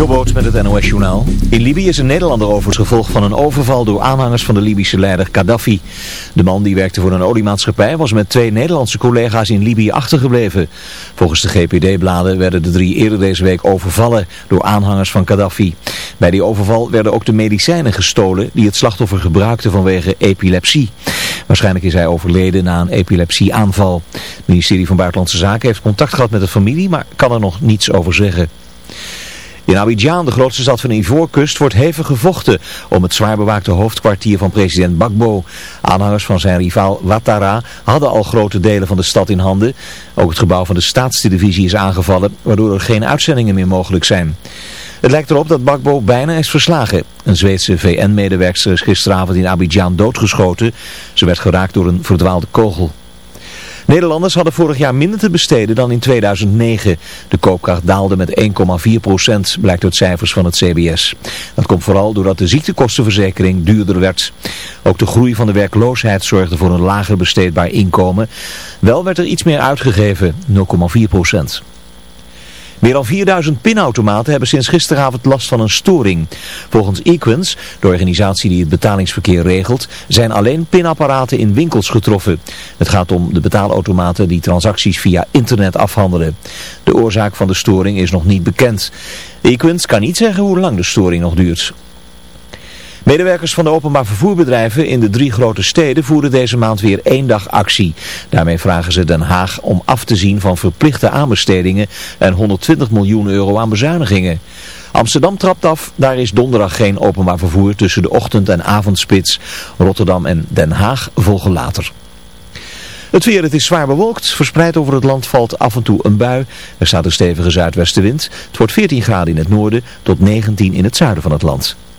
Jobboot met het NOS Journaal. In Libië is een Nederlander overigens gevolg van een overval door aanhangers van de Libische leider Gaddafi. De man die werkte voor een oliemaatschappij was met twee Nederlandse collega's in Libië achtergebleven. Volgens de GPD-bladen werden de drie eerder deze week overvallen door aanhangers van Gaddafi. Bij die overval werden ook de medicijnen gestolen die het slachtoffer gebruikte vanwege epilepsie. Waarschijnlijk is hij overleden na een epilepsieaanval. Het ministerie van Buitenlandse Zaken heeft contact gehad met de familie, maar kan er nog niets over zeggen. In Abidjan, de grootste stad van de Ivoorkust, wordt hevig gevochten om het zwaar bewaakte hoofdkwartier van president Bakbo. Aanhangers van zijn rivaal Ouattara hadden al grote delen van de stad in handen. Ook het gebouw van de staatstelevisie is aangevallen, waardoor er geen uitzendingen meer mogelijk zijn. Het lijkt erop dat Bakbo bijna is verslagen. Een Zweedse VN-medewerkster is gisteravond in Abidjan doodgeschoten. Ze werd geraakt door een verdwaalde kogel. Nederlanders hadden vorig jaar minder te besteden dan in 2009. De koopkracht daalde met 1,4 procent, blijkt uit cijfers van het CBS. Dat komt vooral doordat de ziektekostenverzekering duurder werd. Ook de groei van de werkloosheid zorgde voor een lager besteedbaar inkomen. Wel werd er iets meer uitgegeven, 0,4 procent. Meer dan 4000 pinautomaten hebben sinds gisteravond last van een storing. Volgens Equins, de organisatie die het betalingsverkeer regelt, zijn alleen pinapparaten in winkels getroffen. Het gaat om de betaalautomaten die transacties via internet afhandelen. De oorzaak van de storing is nog niet bekend. Equins kan niet zeggen hoe lang de storing nog duurt. Medewerkers van de openbaar vervoerbedrijven in de drie grote steden voeren deze maand weer één dag actie. Daarmee vragen ze Den Haag om af te zien van verplichte aanbestedingen en 120 miljoen euro aan bezuinigingen. Amsterdam trapt af, daar is donderdag geen openbaar vervoer tussen de ochtend- en avondspits. Rotterdam en Den Haag volgen later. Het weer, het is zwaar bewolkt. Verspreid over het land valt af en toe een bui. Er staat een stevige zuidwestenwind. Het wordt 14 graden in het noorden tot 19 in het zuiden van het land.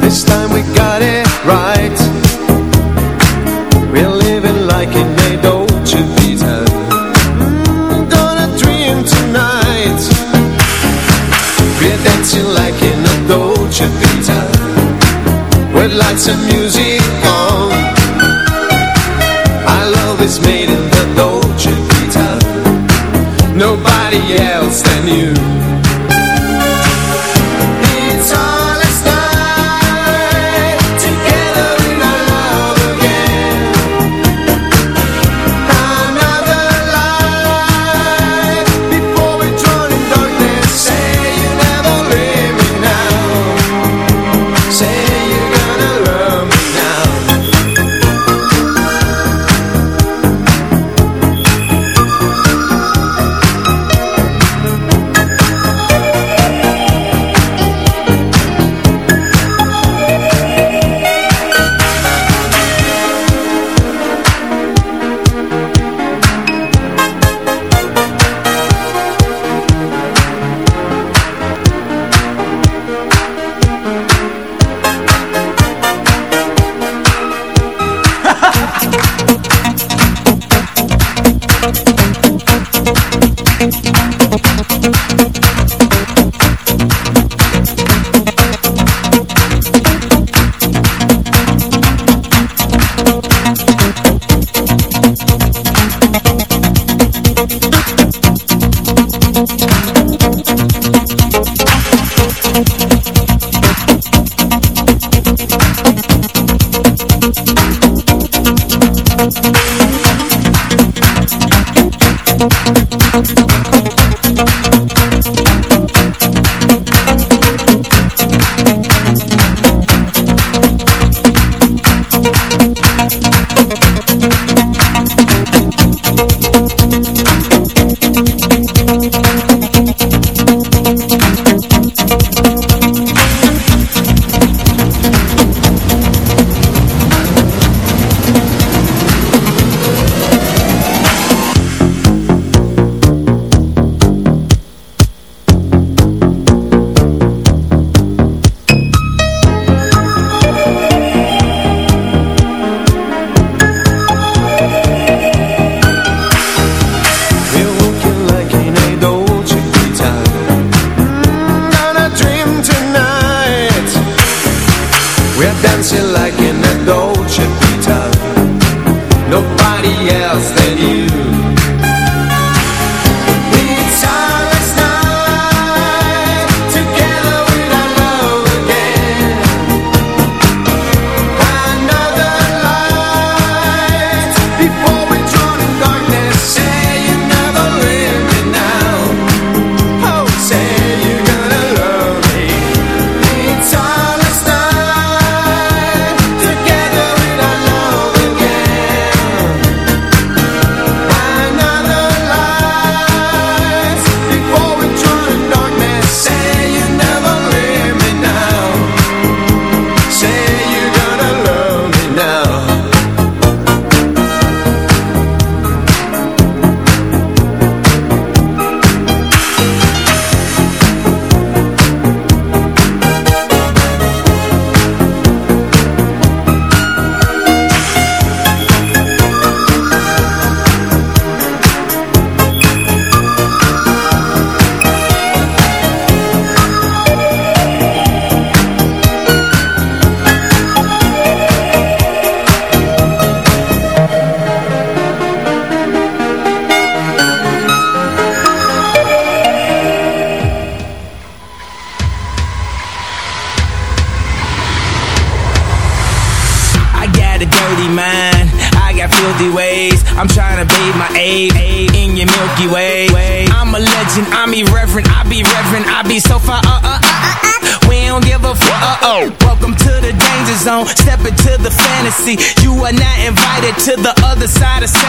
This time we got it right. We're living like Dolce Vita mm, Gonna dream tonight. We're dancing like in a Dolce Vita With lights and music on. Love is made in the Dolce Vita Nobody else than you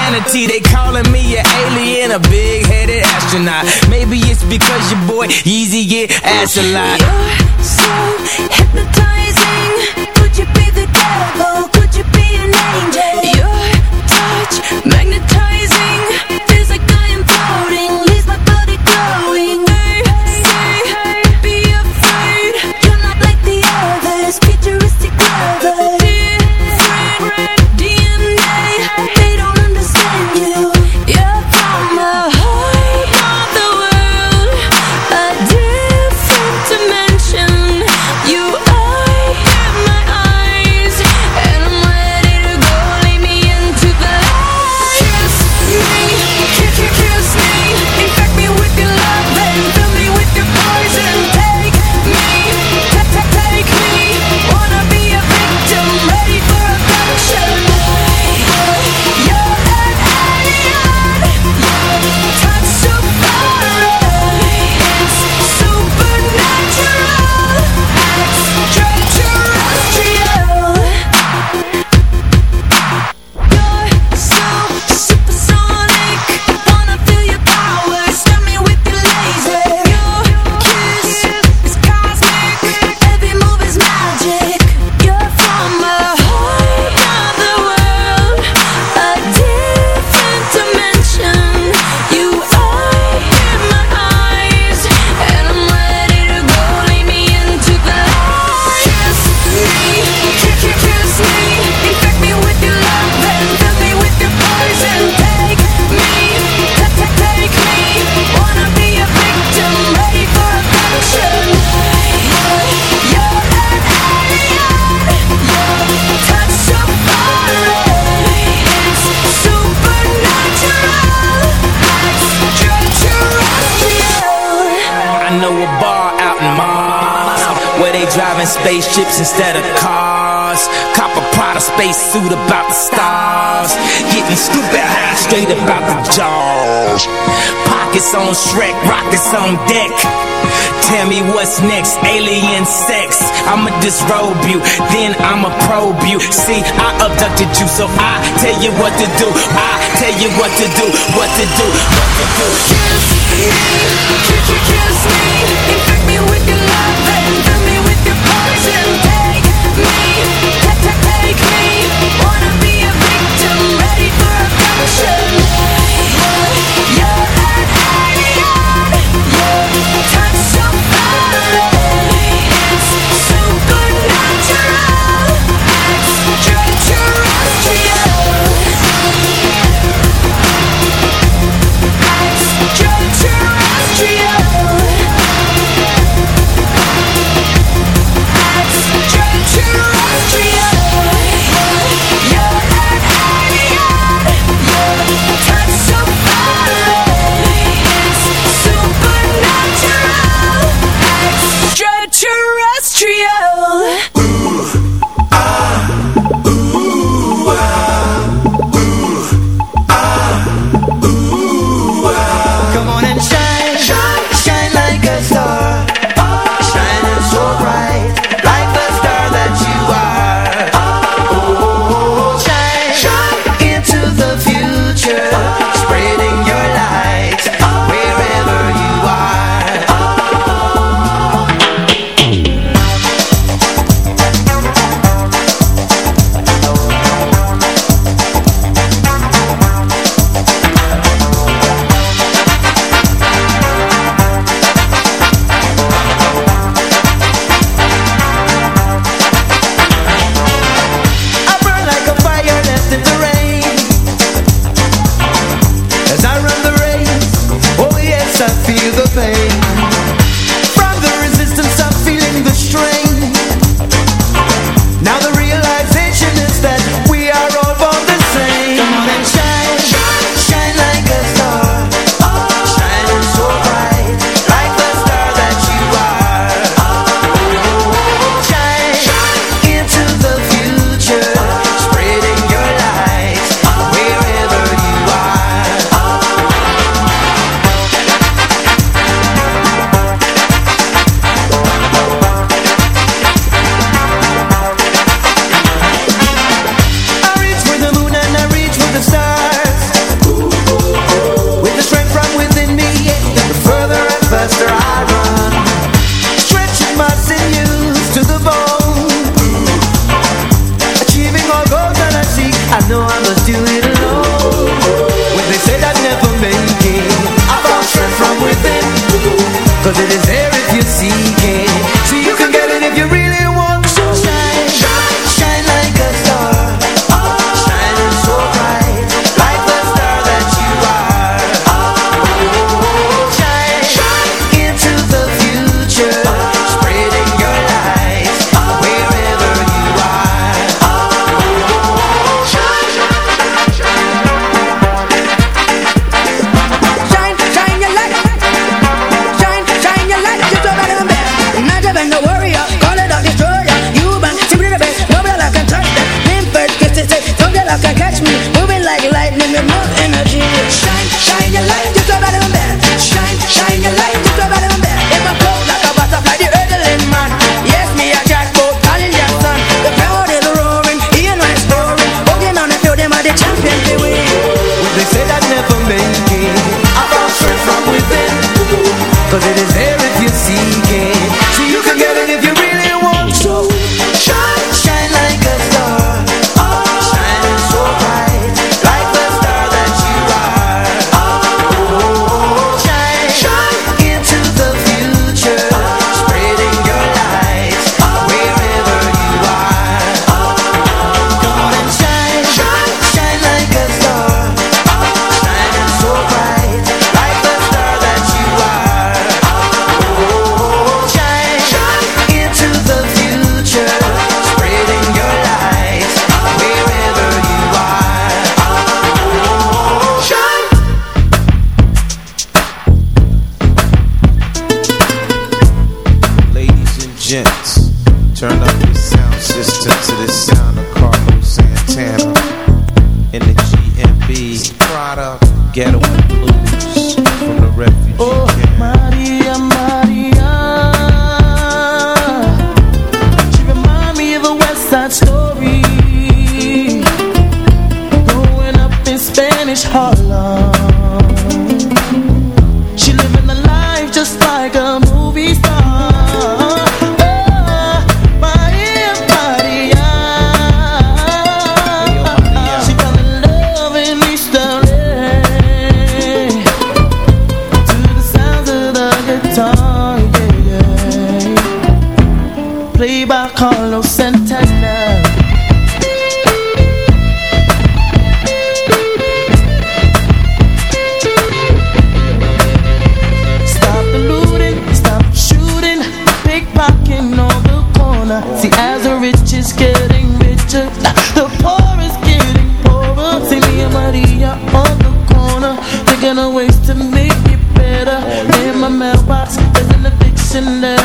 humanity. They calling me an alien, a big-headed astronaut. Maybe it's because your boy Yeezy get ass a lot. it about the jaws. Pockets on Shrek, rockets on deck. Tell me what's next, alien sex. I'ma disrobe you, then I'ma probe you. See, I abducted you, so I tell you what to do. I tell you what to do, what to do, what to do. Kiss, kiss, kiss me, infect me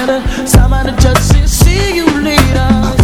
matter. Time out. See you later.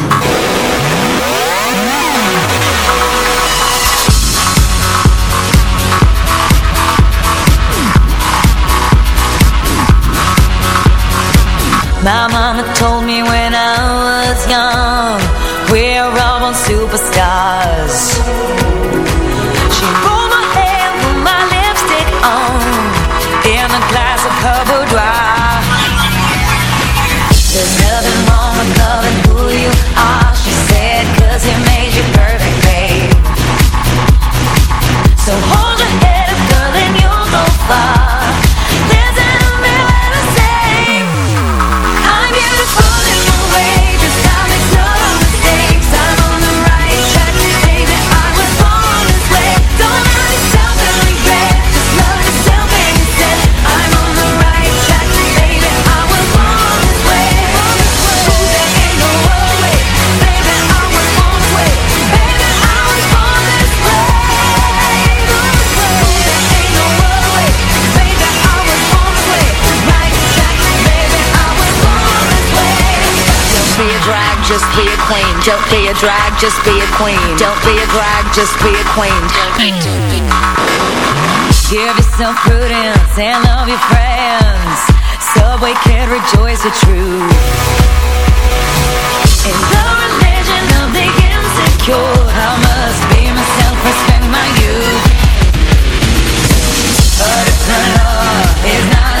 just be a queen. Don't be a drag, just be a queen. Don't be a drag, just be a queen. Give yourself prudence and love your friends. Subway so can rejoice the truth. In the religion of the insecure, I must be myself, respect my youth. But it's not love, it's not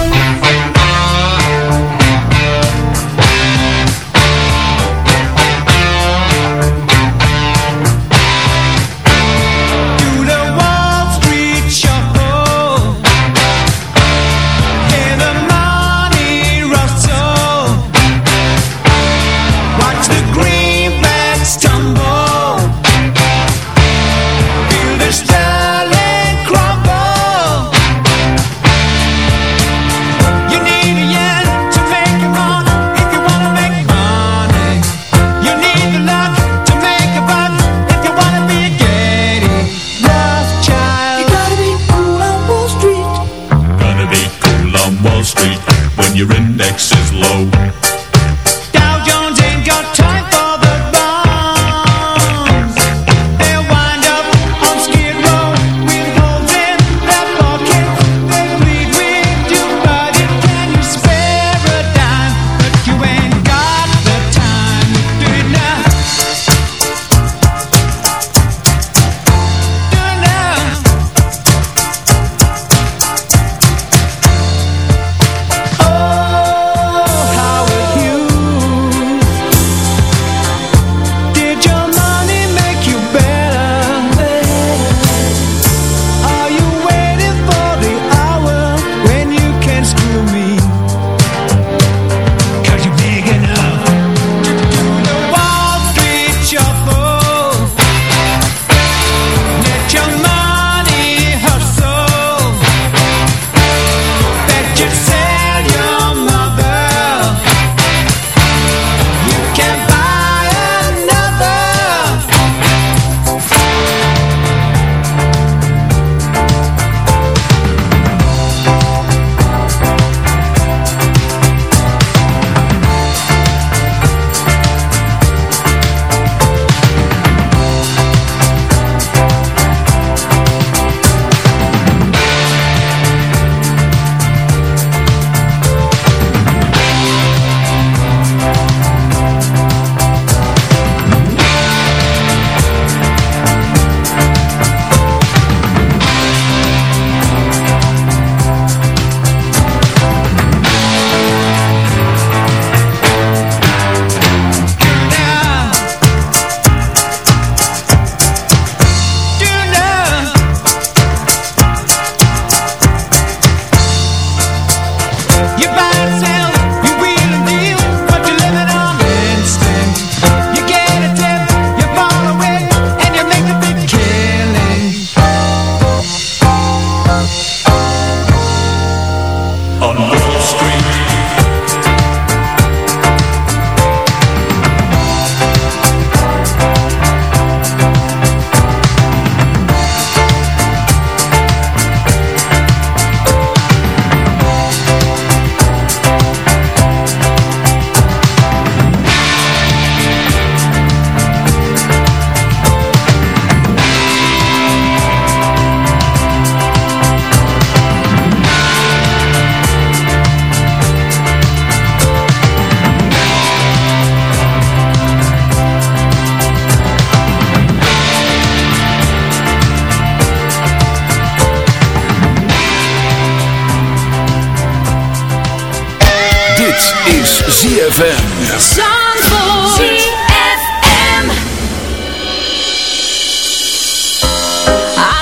I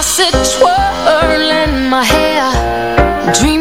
sit twirling my hair, dreaming.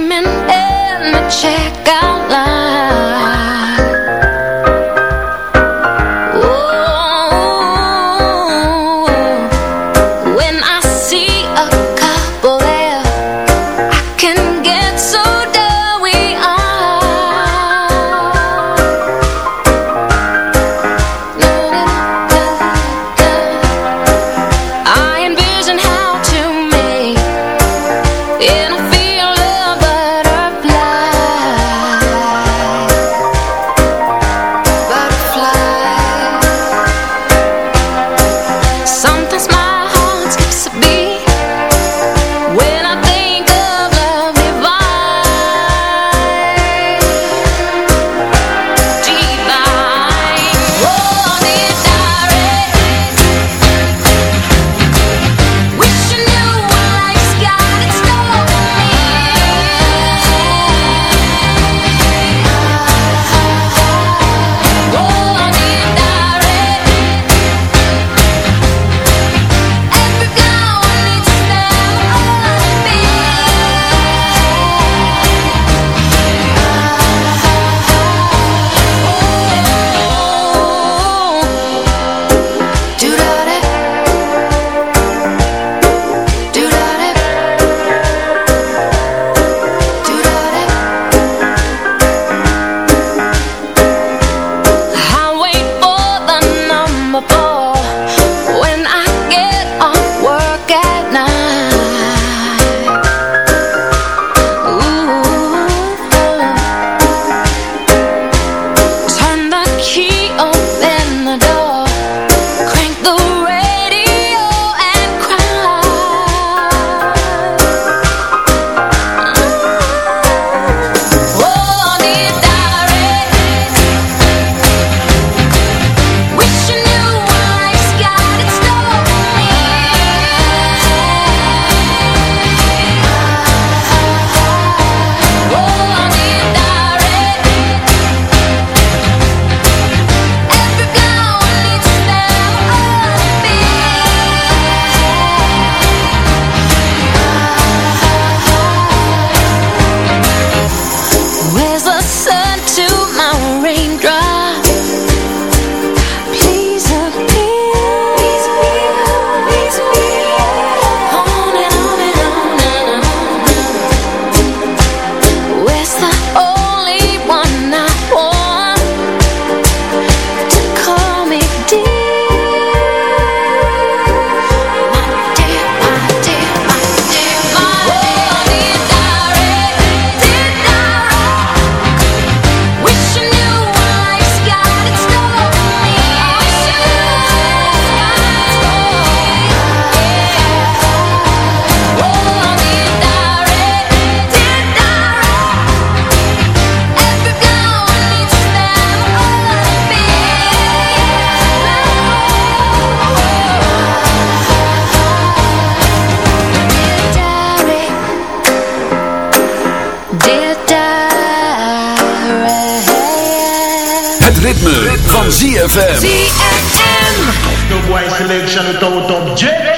ZFM. ZFM. The boy selection without objection.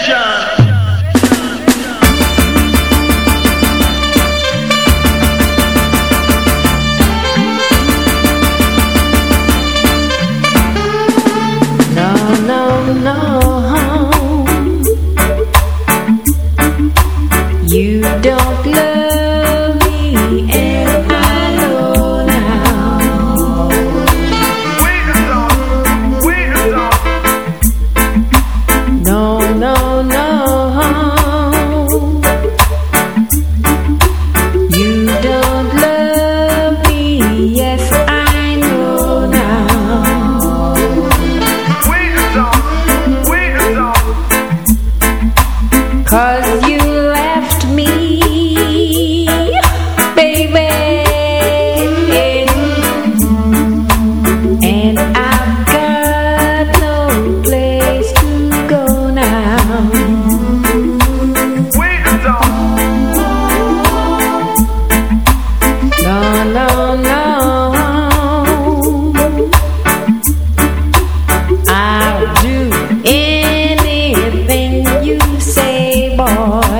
Boy.